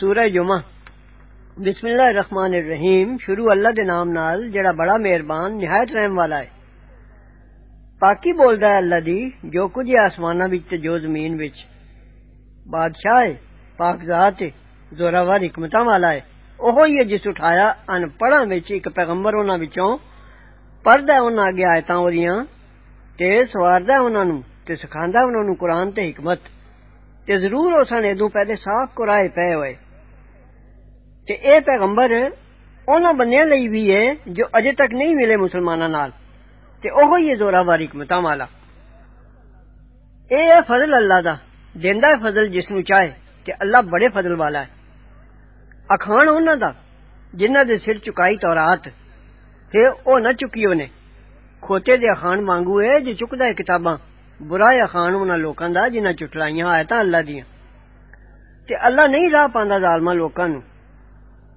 سورہ جمعہ۔ بسم اللہ الرحمن الرحیم۔ شروع اللہ دے نام نال، جڑا بڑا مہربان، نہایت رحم والا ہے۔ پاکی بولدا ہے اللہ دی، جو کچھ ہے آسماناں وچ تے جو زمین وچ۔ بادشاہ ہے، پاک ذات ہے زوراور حکمتاں والا ہے۔ اوہو ہی ہے جس اٹھایا ان پڑھاں وچ، ایک پیغمبر انہاں وچوں۔ پڑھدا ہے انہاں اگے آیتاں اودیاں تے سواردا ہے انہاں نوں، تے سکھاندا ہے انہاں نوں قرآن تے حکمت۔ تے ضرور او سن ادوں پہلے صاف قرائے پے ہوئے۔ تے اے پیغمبر انہاں بندیاں لئی بھی ہے جو اجے تک نہیں ملے مسلماناں نال، تے اوہو ہی زوراور حکمتاں والا۔ اے ہے فضل اللہ دا، دیندا ہے فضل جس نوں چاہے، تے اللہ بڑے فضل والا ہے۔ اکھان انہاں دا، جنہاں دے سر چکائی تورات تے او نہ چکیو نے کھوتے دے اخان وانگو ہے جو چکدا ہے کتاباں، برا اخان انہاں لوکاں دا جنہاں چٹلائیاں آیتاں اللہ دیاں۔ تے اللہ نہیں راہ پاندا ظالماں لوکاں نوں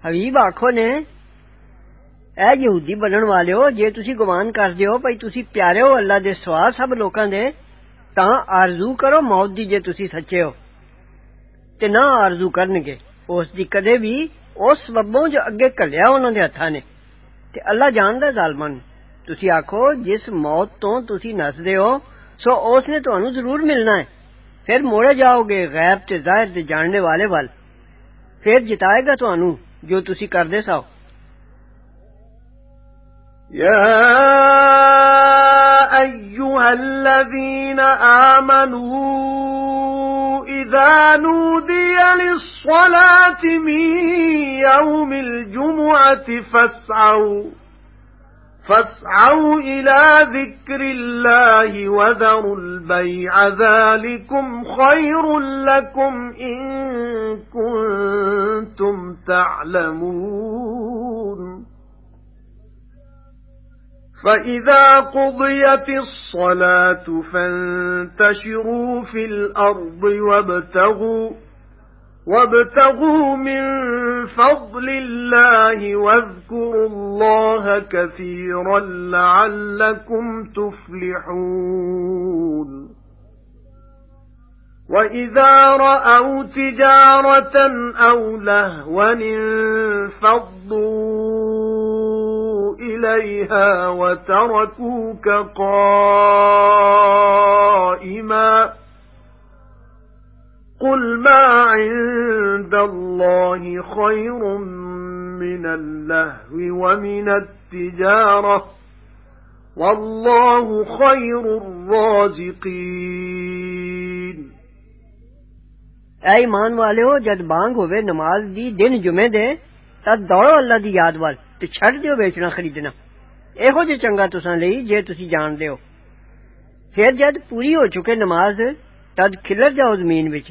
حبیب آکھو نے اے یہودی بنن والےو جے تسی گمان کردے ہو بھئی تسی پیارے ہو اللہ دے سوا سب لوکاں دے تاں آرزو کرو موت دی جے تسی سچے ہو تے نہ آرزو کرنگے اس دی کدے بھی اس سببوں جو اگے کلیا انہاں دے ہتھاں نے تے اللہ جاندا ظالماں تسی آکھو جس موت تو تسی نسدے ہو سو اس نے تانوں ضرور ملنا ہے پھر موڑے جاؤ گے غیب تے ظاہر تے جاننے والے وال پھر جتائے جو تسی کردے ساو يا أيها الذين آمنوا إذا نودي للصلاة من يوم الجمعة فاسعوا. فاسعوا إلى ذكر الله وذروا البيع ذلكم خير لكم إن كنتم تعلمون. فَإِذَا قُضِيَتِ الصَّلَاةُ فَانتَشِرُوا فِي الْأَرْضِ وَابْتَغُوا وَابْتَغُوا مِن فَضْلِ اللَّهِ وَاذْكُرُوا اللَّهَ كَثِيرًا لَّعَلَّكُمْ تُفْلِحُونَ. وَإِذَا رَأَوْا تِجَارَةً أَوْ لَهْوًا انفَضُّوا إِلَيْهَا وَتَرَكُوكَ قَائِمًا قُلْ مَا عِندَ اللَّهِ خَيْرٌ مِنَ اللَّهْوِ وَمِنَ التِّجَارَةِ وَاللَّهُ خَيْرُ الرَّازِقِينَ اے ایمان والےو جد بانگ ہوے نماز دی دن جمعے دے تد دوڑو اللہ دی یاد وال تے چھڈ دیو بیچنا خریدنا ਇਹੋ ਜੇ ਚੰਗਾ ਤੁਸਾਂ ਲਈ ਜੇ ਤੁਸੀਂ ਜਾਣਦੇ ਹੋ ਫਿਰ ਜਦ ਪੂਰੀ ਹੋ ਚੁੱਕੇ ਨਮਾਜ਼ ਤਦ ਖਿਲਰ ਜਾਓ ਜ਼ਮੀਨ ਵਿੱਚ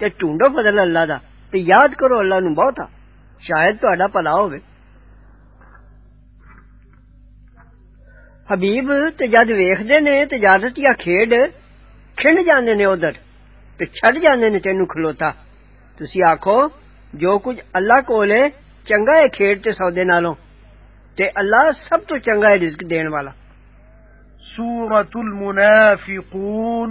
تے ڈھونڈو فضل اللہ دا تے یاد کرو اللہ نو بہتا شاید تہاڈا پلا ہوے حبیب تے جد ویکھدے نے تجارت یا کھیڈ کھنڈ جاندے نے ادھر تے چھڈ جاندے نے تینو کھلوتا۔ تسی آکھو، جو کچھ اللہ کول ہے، چنگا ہے کھیڈ تے سودے نالوں۔ تے اللہ سب تو چنگا ہے رزق دین والا۔ سورۃ المنافقون۔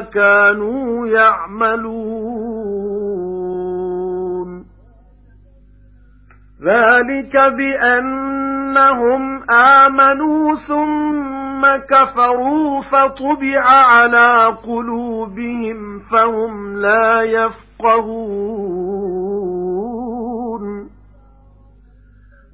كَانُوا يَعْمَلُونَ. ذَلِكَ بِأَنَّهُمْ آمَنُوا ثُمَّ كَفَرُوا فَطُبِعَ عَلَى قُلُوبِهِمْ فَهُمْ لَا يَفْقَهُونَ.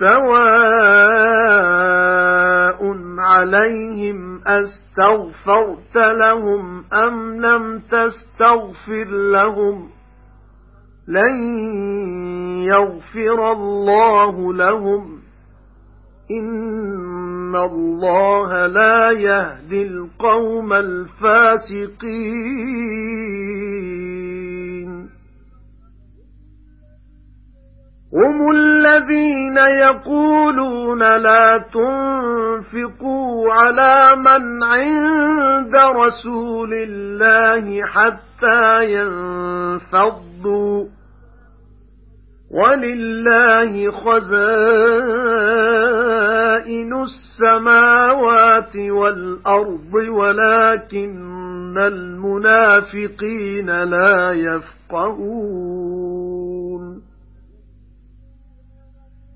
سَوَاءٌ عَلَيْهِمْ أَسْتَغْفَرْتَ لَهُمْ أَمْ لَمْ تَسْتَغْفِرْ لَهُمْ لَن يَغْفِرَ اللَّهُ لَهُمْ. إِنَّ اللَّهَ لَا يَهْدِي الْقَوْمَ الْفَاسِقِينَ. هُمُ الَّذِينَ يَقُولُونَ لَا تُنفِقُوا عَلَى مَنْ عِندَ رَسُولِ اللَّهِ حَتَّى يَنفَضُّوا وَلِلَّهِ خَزَائِنُ السَّمَاوَاتِ وَالْأَرْضِ وَلَكِنَّ الْمُنَافِقِينَ لَا يَفْقَهُونَ.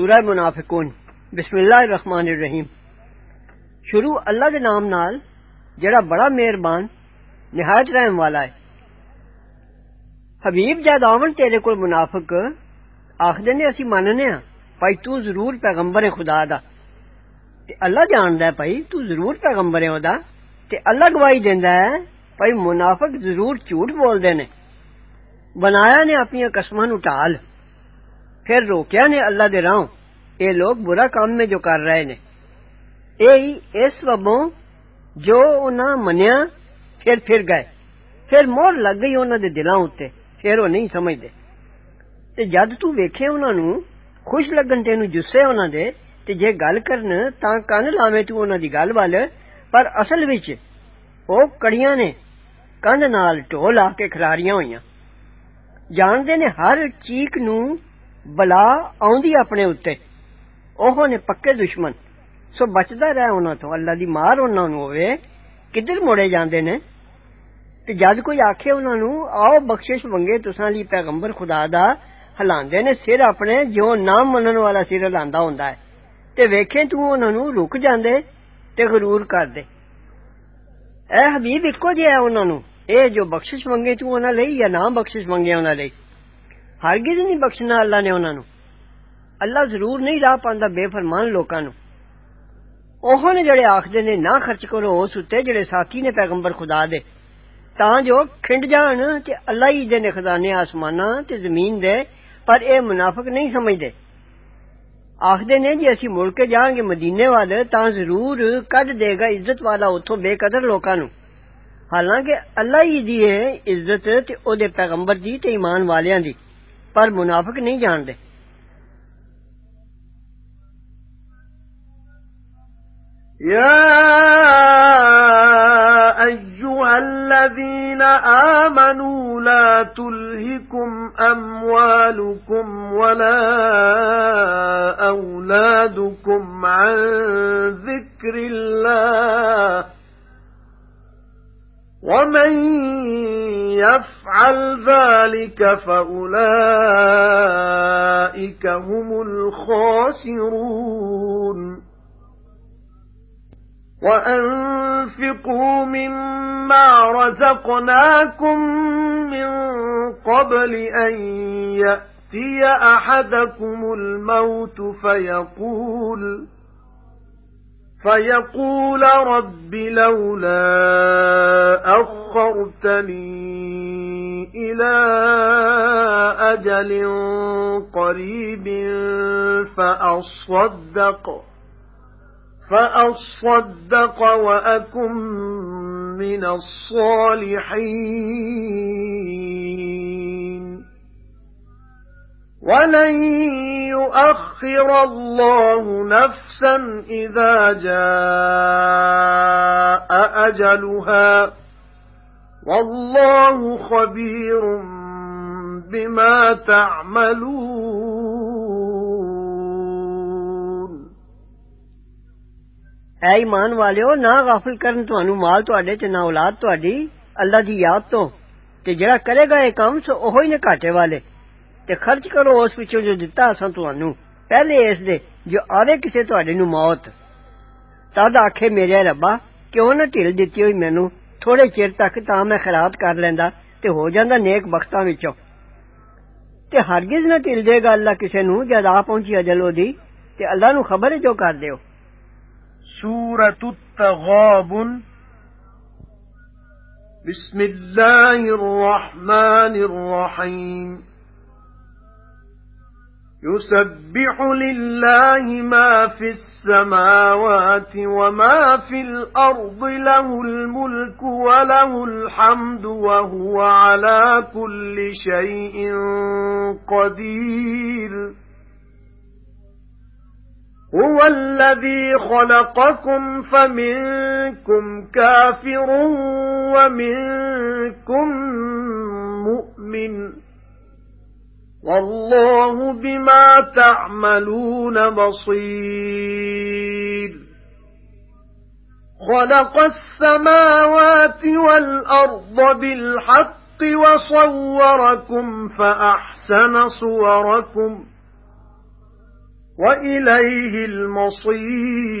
سورہ منافقون بسم اللہ الرحمن الرحیم۔ شروع اللہ دے نام نال جڑا بڑا مہربان، نہایت رحم والا ہے۔ حبیب جد آون تیرے کول منافق آکھن اسی ماننے ہاں بھائی تو ضرور پیغمبر خدا دا۔ تے اللہ جاندا ہے بھائی، تو ضرور پیغمبر ہے اودا تے اللہ گواہی دیندا ہے، بھائی منافق ضرور جھوٹ بولدے نے۔ بنایا نے اپنی قسماں نو ڈھال۔ ਫਿਰ ਰੋਕਿਆ ਨੇ ਅੱਲਾ ਦੇ ਰਾਹ ਇਹ ਲੋਕ ਬੁਰਾ ਕੰਮ ਮੇ ਜੋ ਕਰ ਰਹੇ ਨੇ ਇਹ ਹੀ ਇਸ ਵਬੋਂ ਜੋ ਉਹਨਾਂ ਮੰਨਿਆ ਫਿਰ ਫਿਰ ਗਏ ਫਿਰ ਮੋਹਰ ਲੱਗ ਗਈ ਉਹਨਾਂ ਦੇ ਦਿਲਾਂ ਉੱਤੇ ਫਿਰ ਉਹ ਨਹੀਂ ਸਮਝਦੇ ਤੇ ਜਦ ਤੂੰ ਵੇਖੇ ਉਹਨਾਂ ਨੂੰ ਖੁਸ਼ ਲੱਗਣ ਤੈਨੂੰ ਜੁੱਸੇ ਉਹਨਾਂ ਦੇ ਤੇ ਜੇ ਗੱਲ ਕਰਨ ਤਾਂ ਕੰਨ ਲਾਵੇਂ ਤੂੰ ਉਹਨਾਂ ਦੀ ਗੱਲ ਵੱਲ ਪਰ ਅਸਲ ਵਿੱਚ ਉਹ ਕੜੀਆਂ ਨੇ ਕੰਨ ਨਾਲ ਢੋਲ ਆ ਕੇ ਖਰਾਰੀਆਂ ਹੋਈਆਂ ਜਾਣਦੇ ਨੇ ਹਰ ਚੀਕ ਨੂੰ بلا آندی اپنے اتے اوہ نے پکے دشمن سو بچدا رہ انہاں تو اللہ دی مار انہاں نو ہوے کدھر موڑے جاندے نے تے جد کوئی آکھے انہاں نو آؤ بخشش منگے تساں لئی پیغمبر خدا دا ہلاندے نے سر اپنے جو نام منن والا سر ہلاندا ہوندا ہے تے ویکھیں تو انہاں نو رک جاندے تے غرور کردے اے حبیب اکو جے ہے انہاں نو اے جو بخشش منگے تو انہاں لئی یا نہ بخشش منگے انہاں لئی ہرگز نہیں بخشنا اللہ نے انہوں اللہ ضرور نہیں راہ پاندا بے فرمان لوکاں نو اوہو نے جڑے آکھدے نے نہ خرچ کرو اس اتے جڑے ساتھی نے پیغمبر خدا دے تاں جو کھنڈ جان تے اللہ ہی دے نے خزانے آسماناں تے زمین دے پر اے منافق نہیں سمجھدے آخدے نے جی اسی مڑ کے جان گے مدینے والے تاں ضرور کڈ دے گا عزت والا اتھوں بے قدر لوکاں نو حالانکہ اللہ ہی دی ہے عزت تے أو دے پیغمبر دی تے ایمان والیاں دی پر منافق نہیں جانتے يا ايها الذين امنوا لا تلهكم اموالكم ولا اولادكم عن ذكر الله وَمَن يَفْعَلْ ذَلِكَ فَأُولَئِكَ أُولَئِكَ هُمُ الْخَاسِرُونَ وَأَنفِقُوا مِمَّا رَزَقْنَاكُم مِّن قَبْلِ أَن يَأْتِيَ أَحَدَكُمُ الْمَوْتُ فَيَقُولَ فَيَقُولَ رَبِّ لَوْلَا أَخَّرْتَنِي إِلَى أَجَلٍ قَرِيبٍ فَأَصَّدَّقَ فَأَصَّدَّقَ وَأَكُن مِّنَ الصَّالِحِينَ. وَلَن يُؤَخِّرَ اللَّهُ نَفْسًا إِذَا جَاءَ أَجَلُهَا. وَاللَّهُ خَبِيرٌ بِمَا تَعْمَلُونَ. اے ایمان والیو نہ غافل کرن تانوں مال تواڈے تے نہ اولاد تواڈی اللہ دی یاد تو۔ تے جڑا کرے گا اے کام سو اوہی نے گھاٹے والے۔ تے خرچ کرو اس وچوں جو دتا اساں تانوں پہلے اس دے جو آوے کسے تواڈے نوں موت تد آکھے میرے ربا کیوں نہ ਢਿੱਲ ਦਿੱਤੀ ਹੋਈ ਮੈਨੂੰ ਥੋੜੇ ਚਿਰ ਤੱਕ ਤਾਂ ਮੈਂ ਖਿਰਾਤ ਕਰ ਲੈਂਦਾ ਤੇ ਹੋ ਜਾਂਦਾ ਨੇਕ ਬਖਤਾਂ ਵਿੱਚੋਂ ਤੇ ਹਰਗਿਜ਼ ਨਾ ਢਿੱਲ ਦੇਗਾ ਅੱਲਾ ਕਿਸੇ ਨੂੰ ਜਦ ਆ ਪਹੁੰਚੀ ਅਜਲ ਉਹਦੀ ਤੇ ਅੱਲਾ ਨੂੰ ਖਬਰ ਹੈ ਜੋ ਕਰਦੇ ਹੋ سورة التغابن بسم الله الرحمن الرحيم يُسَبِّحُ لِلَّهِ مَا فِي السَّمَاوَاتِ وَمَا فِي الْأَرْضِ لَهُ الْمُلْكُ وَلَهُ الْحَمْدُ وَهُوَ عَلَى كُلِّ شَيْءٍ قَدِيرٌ. هُوَ الَّذِي خَلَقَكُمْ فَمِنكُمْ كَافِرٌ وَمِنكُم مُّؤْمِنٌ. وَاللَّهُ بِمَا تَعْمَلُونَ بَصِيرٌ. خَلَقَ السَّمَاوَاتِ وَالْأَرْضَ بِالْحَقِّ وَصَوَّرَكُمْ فَأَحْسَنَ صُوَرَكُمْ وَإِلَيْهِ الْمَصِيرُ.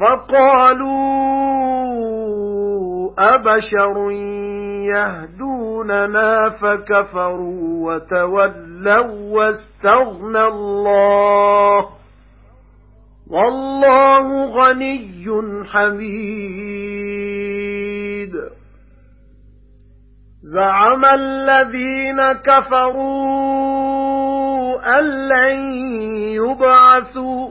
فَقَالُوا أَبَشَرٌ يَهْدُونَنَا فَكَفَرُوا وَتَوَلَّوْا وَاسْتَغْنَى اللَّهُ وَاللَّهُ غَنِيٌّ حَمِيدٌ زَعَمَ الَّذِينَ كَفَرُوا أَن لَّن يُبْعَثُوا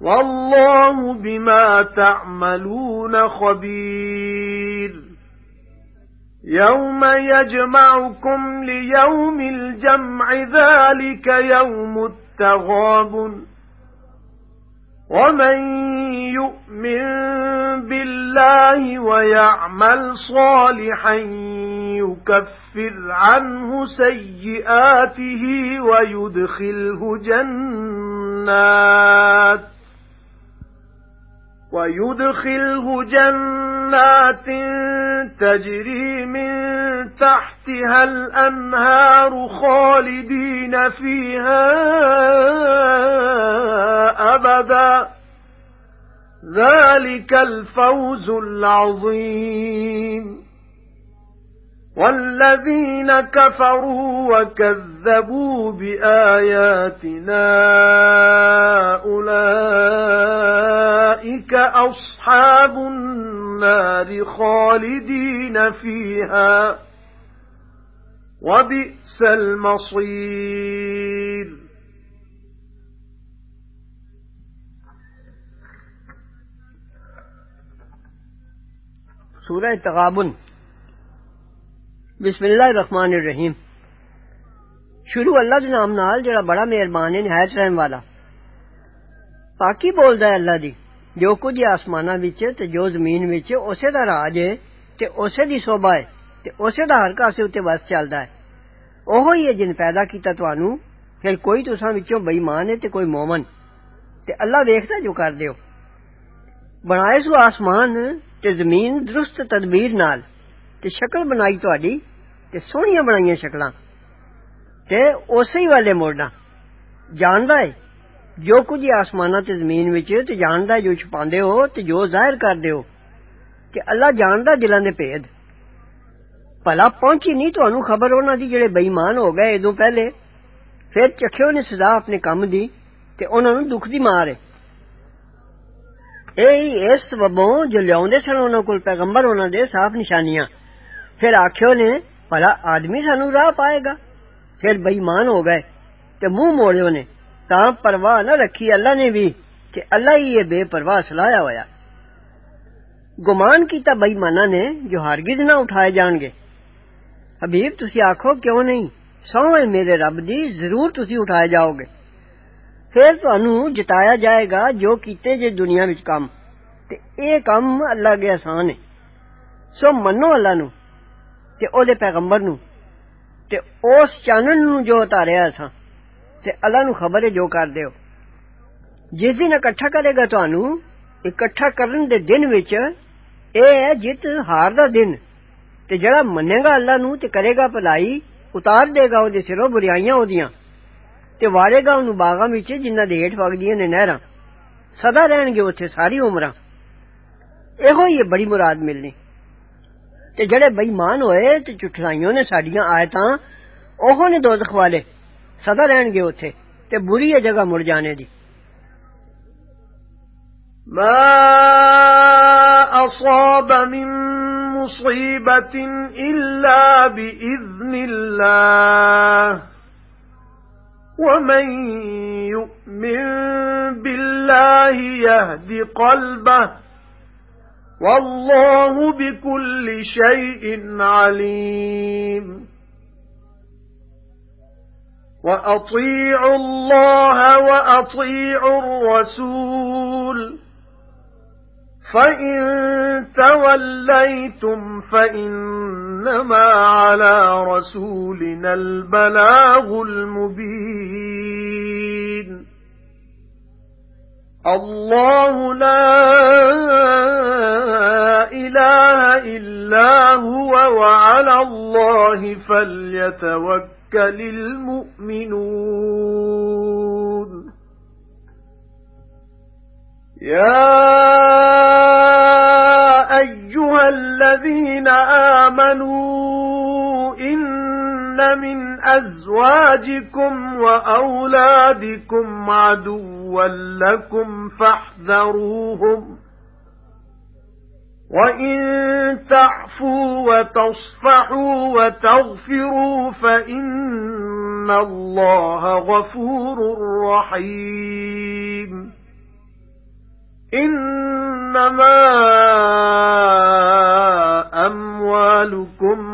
وَاللَّهُ بِمَا تَعْمَلُونَ خَبِيرٌ. يَوْمَ يَجْمَعُكُمْ لِيَوْمِ الْجَمْعِ ذَلِكَ يَوْمُ التَّغَابُنِ. وَمَن يُؤْمِن بِاللَّهِ وَيَعْمَلْ صَالِحًا يُكَفِّرْ عَنْهُ سَيِّئَاتِهِ وَيُدْخِلْهُ جَنَّاتٍ. وَيُدْخِلْهُ جَنَّاتٍ تَجْرِي مِن تَحْتِهَا الْأَنْهَارُ خَالِدِينَ فِيهَا أَبَدًا. ذَلِكَ الْفَوْزُ الْعَظِيمُ. وَالَّذِينَ كَفَرُوا وَكَذَّبُوا بِآيَاتِنَا أُولَئِكَ أَصْحَابُ النَّارِ خَالِدِينَ فِيهَا وَبِئْسَ الْمَصِيرُ. سورة تغابن. بسم اللہ الرحمن الرحیم۔ شروع اللہ دے نام نال جڑا بڑا مہربان ہے، نہایت رحم والا۔ پاکی بولدا ہے اللہ دی، جو کچھ آسماناں وچ تے جو زمین وچ اسے دا راج ہے تے اسے دی سوبھا ہے تے اسے دا ہر کاسے اُتے بس چلدا ہے۔ اوہو ہی ہے جن پیدا کیتا تانوں پھر کوئی تساں وچوں بے ایمان ہے تے کوئی مومن۔ تے اللہ دیکھدا جو کر دیو بنائے سو آسمان تے زمین درست تدبیر نال۔ تے شکل بنائی تہاڈی تے سوہنیاں بنائیاں شکلاں تے اسی والے موڑنا جاندا ہے جو کچھ آسماناں تے زمین وچ تے جاندا ہے جو چھپاندے ہو تے جو ظاہر کردے ہو کہ اللہ جاندا دلاں دے بھید بھلا پہنچی نہیں تانوں خبر انہاں دی جڑے بے ایمان ہو گئے ادوں پہلے پھر چکھیو نے سزا اپنے کم دی تے انہاں دکھ دی مار ہے اے اس سببوں جو لیاوندے سن انہاں کول پیغمبر انہاں دے صاف نشانیاں پھر آکھیو نے، بھلا آدمی سانو راہ پائے گا۔ پھر بے ایمان ہو گئے تے منہ موڑیو نے۔ تا پرواہ نہ رکھی اللہ نے بھی کہ اللہ ہی یہ بے پرواہ سلاہیا ہوا گمان کیتا بے ایماناں نے، جو ہرگز نہ اٹھائے جان گے۔ حبیب، تسی آکھو کیوں نہیں؟ سو میرے رب دی، ضرور تسی اٹھائے جاؤ گے۔ پھر تانوں جتایا جائے گا جو کیتے جے دنیا وچ کم۔ تے اے کام اللہ کے آسان ہے۔ سو منو اللہ نو ਆਸਾਨ ਹੈ ਸੋ ਮੰਨੋ ਅੱਲਾ ਨੂੰ ਤੇ ਉਹਦੇ ਪੈਗੰਬਰ ਨੂੰ ਤੇ ਉਸ ਚਾਨਣ ਨੂੰ ਜੋ ਉਤਾਰਿਆ ਅਸਾਂ ਤੇ ਅੱਲਾ ਨੂੰ ਖਬਰ ਹੈ ਜੋ ਕਰਦੇ ਹੋ ਜਿਸ ਦਿਨ ਇਕੱਠਾ ਕਰੇਗਾ ਤੁਹਾਨੂੰ ਇਕੱਠਾ ਕਰਨ ਦੇ ਦਿਨ ਵਿੱਚ ਇਹ ਹੈ ਜਿੱਤ ਹਾਰ ਦਾ ਦਿਨ ਤੇ ਜਿਹੜਾ ਮੰਨੇਗਾ ਅੱਲਾ ਨੂੰ ਤੇ ਕਰੇਗਾ ਭਲਾਈ ਉਤਾਰ ਦੇਗਾ ਉਹਦੇ ਸਿਰੋਂ ਬੁਰਾਈਆਂ ਉਹਦੀਆਂ ਤੇ ਵਾੜੇਗਾ ਉਹਨੂੰ ਬਾਗਾਂ ਵਿੱਚ ਜਿਨ੍ਹਾਂ ਦੇ ਹੇਠ ਵਗਦੀਆਂ ਨੇ ਨਹਿਰਾਂ ਸਦਾ ਰਹਿਣਗੇ ਉੱਥੇ ਸਾਰੀ ਉਮਰਾਂ ਇਹੋ ਹੀ ਬੜੀ ਮੁਰਾਦ ਮਿਲਣੀ تے جڑے بےمان ہوئے تے جھٹلائیوں نے ساڈیاں آیتاں، اوہوں نے دوزخ والے سدا رہن گے اوتھے تے بری ہے جگہ مڑ جانے دی۔ ما اصاب من مصيبة إلا ومن يؤمن بالله يهدي قلبه وَاللَّهُ بِكُلِّ شَيْءٍ عَلِيمٌ. وَأَطِيعُوا اللَّهَ وَأَطِيعُوا الرَّسُولَ. فَإِن تَوَلَّيْتُمْ فَإِنَّمَا عَلَى رَسُولِنَا الْبَلَاغُ الْمُبِينُ. الله لا إله إلا هو وعلى الله فليتوكل المؤمنون. يا أيها الذين آمنوا إن من أزواجكم وأولادكم عدو عدوا لكم فاحذروهم وَإِن تَعْفُوا وَتَصْفَحُوا وَتَغْفِرُوا فَإِنَّ اللَّهَ غَفُورٌ رَّحِيمٌ إِنَّمَا أَمْوَالُكُمْ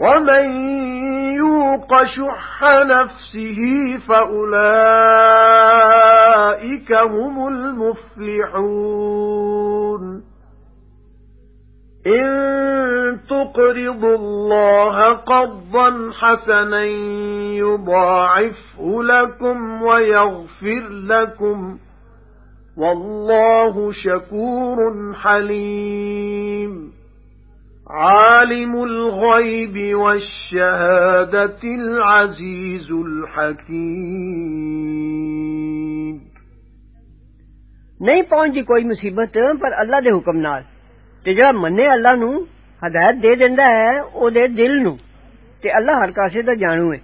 وَمَن يُوقَ شُحَّ نَفْسِهِ فَأُولَئِكَ هُمُ الْمُفْلِحُونَ إِن تُقْرِضُوا اللَّهَ قَرْضًا حَسَنًا يُضَاعِفْهُ لَكُمْ وَيَغْفِرْ لَكُمْ وَاللَّهُ شَكُورٌ حَلِيمٌ عَالِمُ الْغَيْبِ وَالشَّهَادَةِ الْعَزِيزُ الْحَكِيمُ ਨਹੀਂ ਪਹੁੰਚਦੀ ਕੋਈ ਮੁਸੀਬਤ ਪਰ ਅੱਲਾ ਦੇ ਹੁਕਮ ਨਾਲ ਤੇ ਜਿਹੜਾ ਮੰਨੇ ਅੱਲਾ ਨੂੰ ਹਦਾਇਤ ਦੇ ਦਿੰਦਾ ਹੈ ਉਹਦੇ ਦਿਲ ਨੂੰ ਤੇ ਅੱਲਾ ਹਰ ਕਾਸੇ ਦਾ ਜਾਣੂ ਹੈ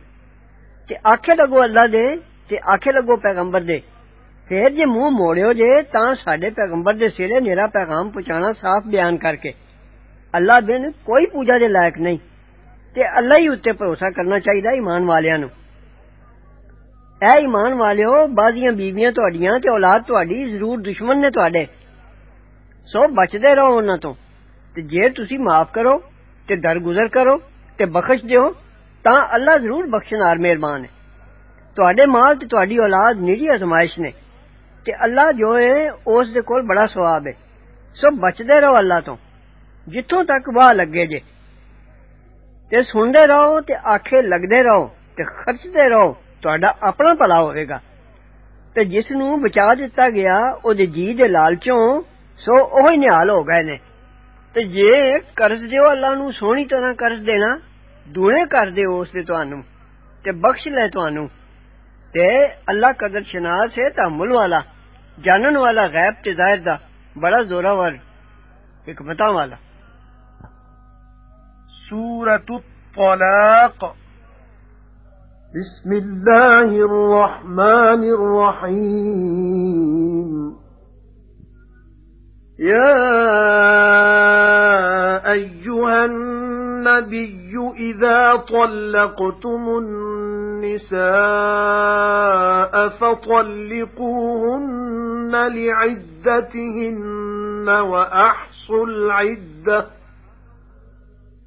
ਤੇ ਆਖੇ ਲੱਗੋ ਅੱਲਾ ਦੇ ਤੇ ਆਖੇ ਲੱਗੋ ਪੈਗੰਬਰ ਦੇ ਫੇਰ ਜੇ ਮੂੰਹ ਮੋੜਿਓ ਜੇ ਤਾਂ ਸਾਡੇ ਪੈਗੰਬਰ ਦੇ ਸਿਰੇ ਮੇਰਾ ਪੈਗਾਮ ਪਹੁੰਚਾਣਾ ਸਾਫ਼ ਬਿਆਨ ਕਰਕੇ اللہ بن کوئی پوجا دے لائق نہیں۔ تے اللہ ہی اتنے بھروسہ کرنا چاہیے ایمان والیاں نو اے ایمان والیو بعضیاں بیویاں تہاڈیاں تے اولاد تہاڈی ضرور دشمن نے تہاڈے۔ سو بچدے رہو انہوں تو تے جے تسی معاف کرو تے در گزر کرو تے بخش دیو، تاں اللہ ضرور بخشنار مہربان ہے۔ تہاڈے مال تے تہاڈی اولاد نری آزمائش نے۔ تے اللہ جو ہے اس دے کول بڑا ثواب ہے۔ سو بچدے رہو اللہ تو ਜਿੱਥੋਂ ਤੱਕ ਵਾਹ ਲੱਗੇ ਜੇ ਤੇ ਸੁਣਦੇ ਰਹੋ ਤੇ ਆਖੇ ਲੱਗਦੇ ਰਹੋ ਤੇ ਖਰਚਦੇ ਰਹੋ ਤੁਹਾਡਾ ਆਪਣਾ ਭਲਾ ਹੋਵੇਗਾ ਤੇ ਜਿਸ ਨੂੰ ਬਚਾ ਦਿੱਤਾ ਗਿਆ ਉਹਦੇ ਜੀ ਦੇ ਲਾਲਚੋਂ ਸੋ ਉਹ ਹੀ ਨਿਹਾਲ ਹੋ ਗਏ ਨੇ ਤੇ ਜੇ ਕਰਜ਼ ਦਿਓ ਅੱਲਾ ਨੂੰ ਸੋਹਣੀ ਤਰ੍ਹਾਂ ਕਰਜ਼ ਦੇਣਾ ਦੂਣੇ ਕਰ ਦਿਓ ਉਸ ਤੇ ਤੁਹਾਨੂੰ ਤੇ ਬਖਸ਼ ਲੈ ਤੁਹਾਨੂੰ ਤੇ ਅੱਲਾ ਕਦਰ ਸ਼ਨਾਸ ਹੈ ਤਾਮੁਲ ਵਾਲਾ ਜਾਣਨ ਵਾਲਾ ਗੈਬ ਤੇ ਜ਼ਾਹਿਰ ਦਾ ਬੜਾ ਜ਼ੋਰਾਵਰ ਹਕਮਤਾਂ ਵਾਲਾ سورة الطلاق. بسم الله الرحمن الرحيم. يا أيها النبي إذا طلقتم النساء فطلقوهن لعدتهن وأحصوا العدة.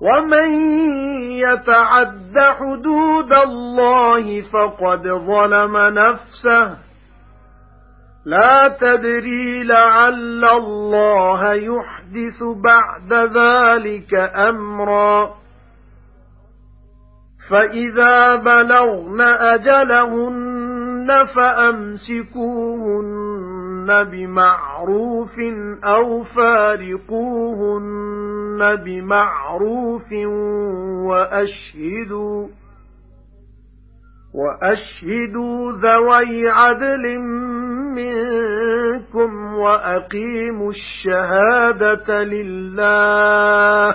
وَمَن يَتَعَدَّ حُدُودَ اللَّهِ فَقَدْ ظَلَمَ نَفْسَهُ. لَا تَدْرِي لَعَلَّ اللَّهَ يُحْدِثُ بَعْدَ ذَلِكَ أَمْرًا. فَإِذَا بَلَغْنَ أَجَلَهُنَّ فَأَمْسِكُوهُنَّ بِمَعْرُوفٍ أَوْ فَارِقُوهُنَّ بِمَعْرُوفٍ وَأَشْهِدُوا وَأَشْهِدُوا ذَوَيْ عَدْلٍ مِنكُمْ وَأَقِيمُوا الشَّهَادَةَ لِلَّهِ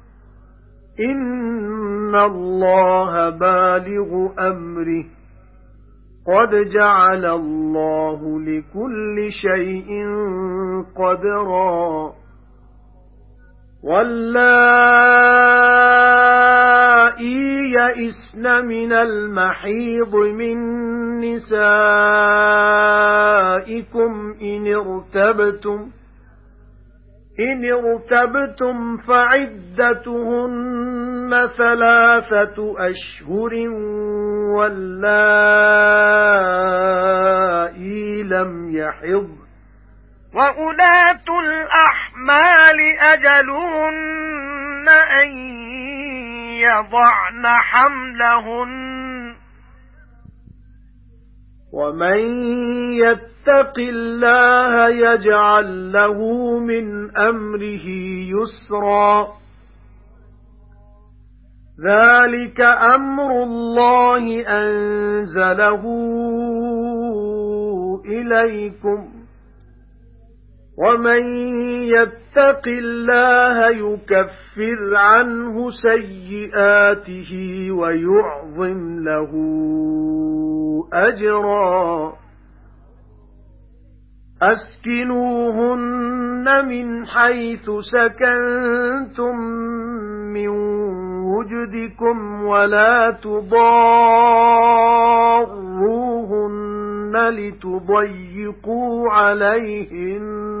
إِنَّ اللَّهَ بَالِغُ أَمْرِهِ. قَدْ جَعَلَ اللَّهُ لِكُلِّ شَيْءٍ قَدْرًا. وَاللَّائِي يَئِسْنَ مِنَ الْمَحِيضِ مِن نِّسَائِكُمْ إِنِ ارْتَبْتُمْ إِنِ ارْتَبْتُمْ فَعِدَّتُهُنَّ ثَلَاثَةُ أَشْهُرٍ وَاللَّائِي لَمْ يَحِضْنَ. وَأُولَاتُ الْأَحْمَالِ أَجَلُهُنَّ أن يضعن حملهن ومن يتق الله يجعل له من أمره يسرا ذلك أمر الله أنزله إليكم وَمَن يَتَّقِ اللَّهَ يُكَفِّرْ عَنْهُ سَيِّئَاتِهِ وَيُعْظِمْ لَهُ أَجْرًا. أَسْكِنُوهُنَّ مِنْ حَيْثُ سَكَنْتُمْ مِنْ وُجْدِكُمْ وَلَا تُضَارُّوهُنَّ لِتُضَيِّقُوا عَلَيْهِنَّ.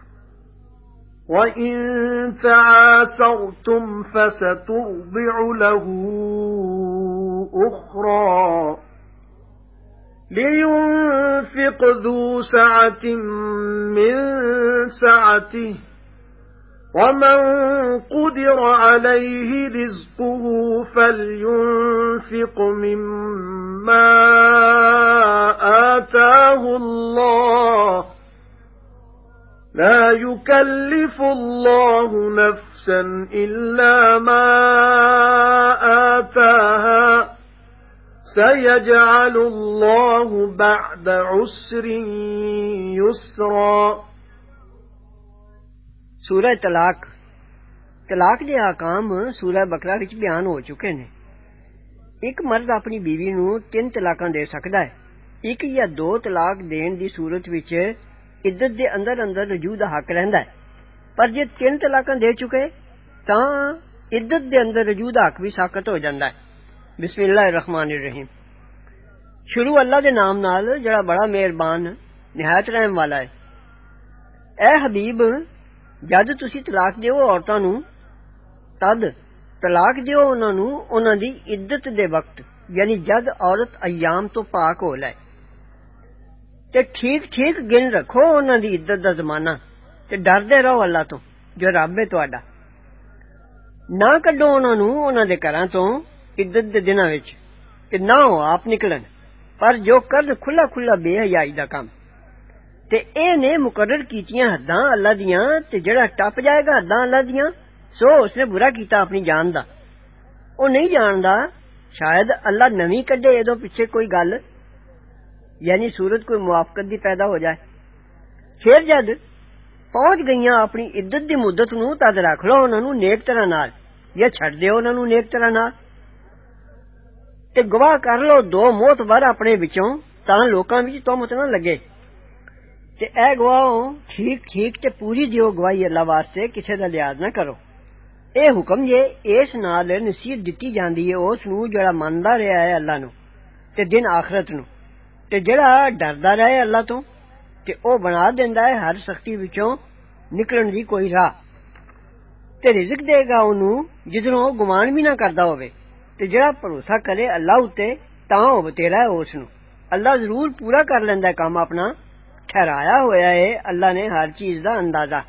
وَإِن تَعَاسَرْتُمْ فَسَتُرْضِعُ لَهُ أُخْرَى لِيُنفِقْ ذُو سَعَةٍ مِنْ سَعَتِهِ وَمَنْ قُدِرَ عَلَيْهِ رِزْقُهُ فَلْيُنْفِقْ مِمَّا آتَاهُ اللَّهُ لَا يُكَلِّفُ اللَّهُ نَفْسًا إِلَّا مَا آتَاهَا سَيَجْعَلُ اللَّهُ بَعْدَ عُسْرٍ يُسْرًا سورہ طلاق طلاق ਦੇ ਆਕਾਮ ਸੂਰਾ ਬਕਰਾ ਵਿੱਚ ਬਿਆਨ ਹੋ ਚੁੱਕੇ ਨੇ ਇੱਕ ਮਰਦ ਆਪਣੀ ਬੀਵੀ ਨੂੰ ਤਿੰਨ ਤਲਾਕਾਂ ਦੇ ਸਕਦਾ ਹੈ ਇੱਕ ਜਾਂ ਦੋ ਤਲਾਕ ਦੇਣ ਦੀ ਸੂਰਤ ਵਿੱਚ عدت دے اندر اندر رجوع دا حق رہندا ہے۔ پر جے تین طلاقاں دے چکے، تاں عدت دے اندر رجوع دا حق بھی ساقط ہو جاندا ہے۔ بسم اللہ الرحمن الرحیم۔ شروع اللہ دے نام نال جڑا بڑا مہربان، نہایت رحم والا ہے۔ اے حبیب، جد تسی طلاق دیو عورتاں نو تد طلاق دیو انہاں نو انہاں دی عدت دے وقت یعنی جد عورت ایام تو پاک ہو لائے تے ٹھیک ٹھیک گن رکھو انہاں دی عدت دا زمانہ تے ڈردے رہو اللہ تو، جو رب ہے تہاڈا نہ کڈو انہوں نے انہاں دے گھراں تو عدت دے دناں نہ ہو آپ نکلن، پر جو کرن کھلا کھلا بے حیائی دا کام تے اے نے مقرر کیتیاں حداں اللہ دیا تے جڑا ٹپ جائے گا حداں اللہ دیا سو اس نے برا کیتا اپنی جان دا۔ او نہیں جاندا، شاید اللہ نویں کڈے ادو پیچھے کوئی گل یعنی صورت کوئی موافقت دی پیدا ہو جائے۔ پھر جد پہنچ گئیاں اپنی عدت دی مدت نو تد رکھ لو انہوں نیک طرح نال، یا چھڑ دیو انہوں نیک طرح نال۔ تے گواہ کر لو دو معتبر اپنے بچوں تاں لوکاں وچ تہمت نہ لگے۔ تے اے گواہوں، ٹھیک ٹھیک تے پوری دیو گواہی اللہ واسطے کسے دا لحاظ نہ کرو۔ اے حکم جے اس نال نصیحت دتی جاندی ہے، اس نو جڑا مندا رہیا ہے اللہ نو، تے دن آخرت نو۔ ਤੇ ਜਿਹੜਾ ਡਰਦਾ ਰਹੇ ਅੱਲਾ ਤੋਂ ਤੇ ਉਹ ਬਣਾ ਦਿੰਦਾ ਹੈ ਹਰ ਸਖਤੀ ਵਿੱਚੋਂ ਨਿਕਲਣ ਦੀ ਕੋਈ ਰਾਹ ਤੇ ਰਿਜ਼ਕ ਦੇਗਾ ਉਹਨੂੰ ਜਿੱਧਰੋਂ ਉਹ ਗੁਮਾਨ ਵੀ ਨਾ ਕਰਦਾ ਹੋਵੇ ਤੇ ਜਿਹੜਾ ਭਰੋਸਾ ਕਰੇ ਅੱਲਾ ਉੱਤੇ ਤਾਂ ਉਹ ਬਤੇਰਾ ਉਸ ਨੂੰ ਅੱਲਾ ਜ਼ਰੂਰ ਪੂਰਾ ਕਰ ਲੈਂਦਾ ਕੰਮ ਆਪਣਾ ਠਹਿਰਾਇਆ ਹੋਇਆ ਹੈ ਅੱਲਾ ਨੇ ਹਰ ਚੀਜ਼ ਦਾ ਅੰਦਾਜ਼ਾ